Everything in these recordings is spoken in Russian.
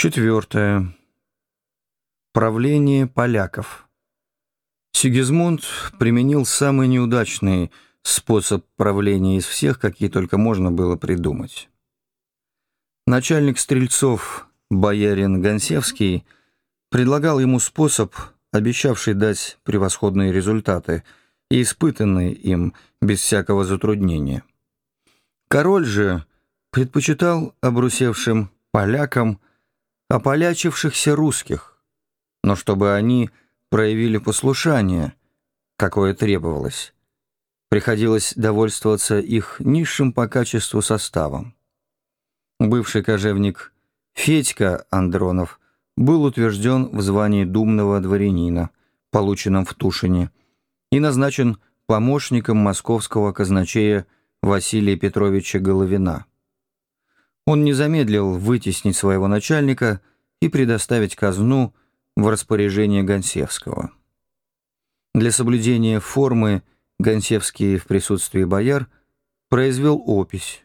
Четвертое. Правление поляков. Сигизмунд применил самый неудачный способ правления из всех, какие только можно было придумать. Начальник стрельцов, боярин Гонсевский, предлагал ему способ, обещавший дать превосходные результаты и испытанный им без всякого затруднения. Король же предпочитал обрусевшим полякам ополячившихся русских, но чтобы они проявили послушание, какое требовалось. Приходилось довольствоваться их низшим по качеству составом. Бывший кожевник Федька Андронов был утвержден в звании думного дворянина, полученном в Тушине, и назначен помощником московского казначея Василия Петровича Головина. Он не замедлил вытеснить своего начальника и предоставить казну в распоряжение Гонсевского. Для соблюдения формы Гонсевский в присутствии бояр произвел опись,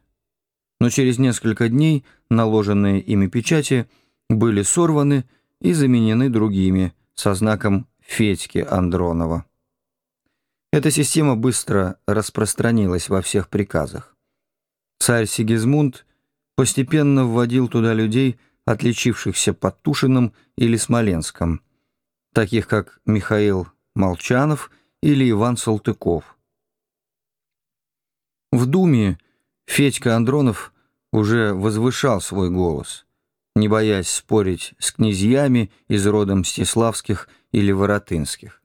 но через несколько дней наложенные ими печати были сорваны и заменены другими со знаком Федьки Андронова. Эта система быстро распространилась во всех приказах. Царь Сигизмунд – постепенно вводил туда людей, отличившихся под Тушиным или Смоленском, таких как Михаил Молчанов или Иван Салтыков. В Думе Федька Андронов уже возвышал свой голос, не боясь спорить с князьями из рода Мстиславских или Воротынских.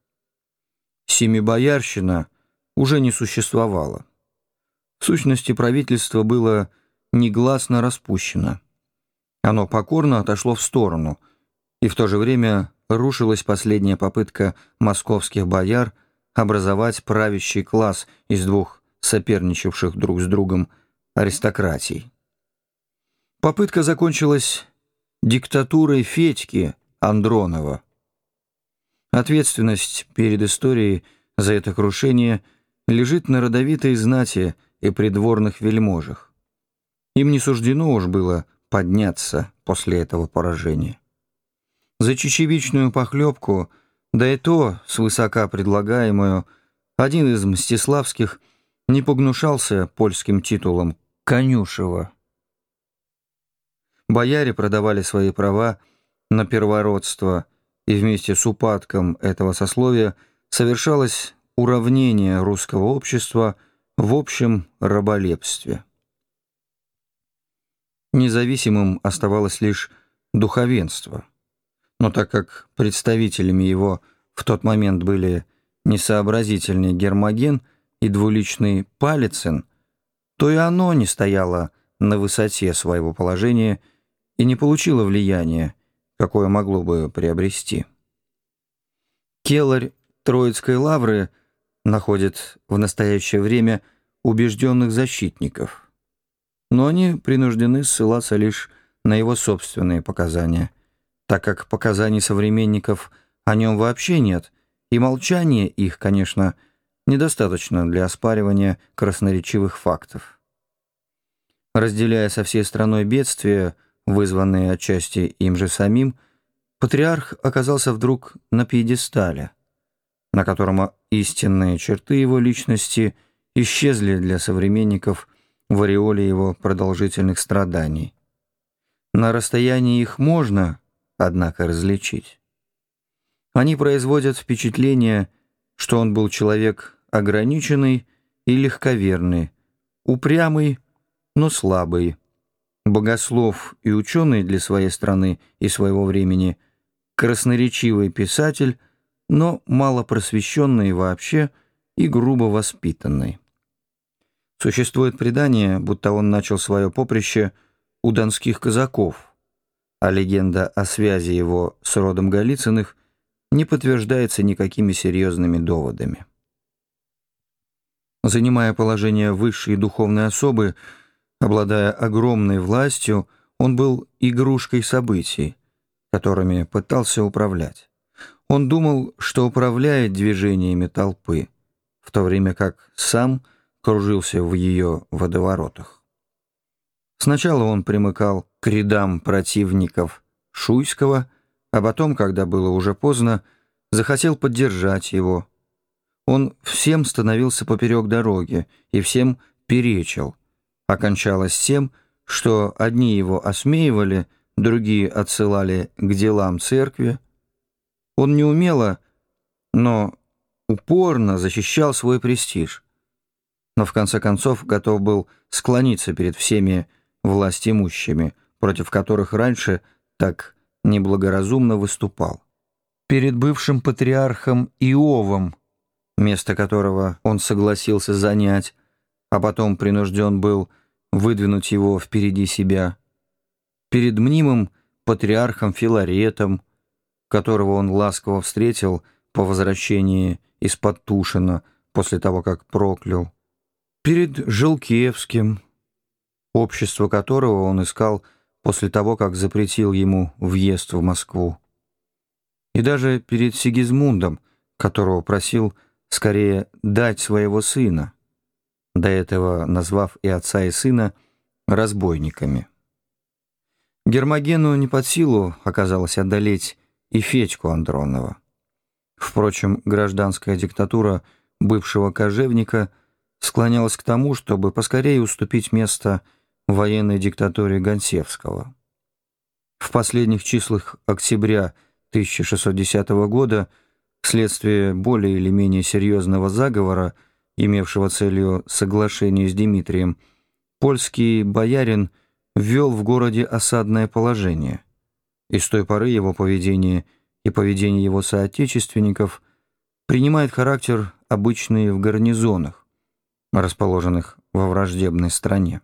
Семибоярщина уже не существовала. В сущности, правительство было негласно распущено. Оно покорно отошло в сторону, и в то же время рушилась последняя попытка московских бояр образовать правящий класс из двух соперничавших друг с другом аристократий. Попытка закончилась диктатурой Федьки Андронова. Ответственность перед историей за это крушение лежит на родовитой знати и придворных вельможах. Им не суждено уж было подняться после этого поражения. За чечевичную похлебку, да и то свысока предлагаемую, один из Мстиславских не погнушался польским титулом «Конюшева». Бояре продавали свои права на первородство, и вместе с упадком этого сословия совершалось уравнение русского общества в общем раболепстве. Независимым оставалось лишь духовенство. Но так как представителями его в тот момент были несообразительный Гермоген и двуличный Палицин, то и оно не стояло на высоте своего положения и не получило влияния, какое могло бы приобрести. Келарь Троицкой лавры находит в настоящее время убежденных защитников – но они принуждены ссылаться лишь на его собственные показания, так как показаний современников о нем вообще нет, и молчание их, конечно, недостаточно для оспаривания красноречивых фактов. Разделяя со всей страной бедствия, вызванные отчасти им же самим, патриарх оказался вдруг на пьедестале, на котором истинные черты его личности исчезли для современников – в ореоле его продолжительных страданий. На расстоянии их можно, однако, различить. Они производят впечатление, что он был человек ограниченный и легковерный, упрямый, но слабый, богослов и ученый для своей страны и своего времени, красноречивый писатель, но мало просвещенный вообще и грубо воспитанный. Существует предание, будто он начал свое поприще у донских казаков, а легенда о связи его с родом Голицыных не подтверждается никакими серьезными доводами. Занимая положение высшей духовной особы, обладая огромной властью, он был игрушкой событий, которыми пытался управлять. Он думал, что управляет движениями толпы, в то время как сам – кружился в ее водоворотах. Сначала он примыкал к рядам противников Шуйского, а потом, когда было уже поздно, захотел поддержать его. Он всем становился поперек дороги и всем перечил. Окончалось тем, что одни его осмеивали, другие отсылали к делам церкви. Он неумело, но упорно защищал свой престиж, но в конце концов готов был склониться перед всеми властимущими, против которых раньше так неблагоразумно выступал. Перед бывшим патриархом Иовом, место которого он согласился занять, а потом принужден был выдвинуть его впереди себя, перед мнимым патриархом Филаретом, которого он ласково встретил по возвращении из-под Тушина после того, как проклял, перед Желкевским, общество которого он искал после того, как запретил ему въезд в Москву, и даже перед Сигизмундом, которого просил скорее дать своего сына, до этого назвав и отца, и сына разбойниками. Гермогену не под силу оказалось одолеть и Федьку Андронова. Впрочем, гражданская диктатура бывшего кожевника склонялась к тому, чтобы поскорее уступить место военной диктатуре Гонсевского. В последних числах октября 1610 года вследствие более или менее серьезного заговора, имевшего целью соглашение с Дмитрием, польский боярин ввел в городе осадное положение, и с той поры его поведение – и поведение его соотечественников принимает характер обычный в гарнизонах, расположенных во враждебной стране.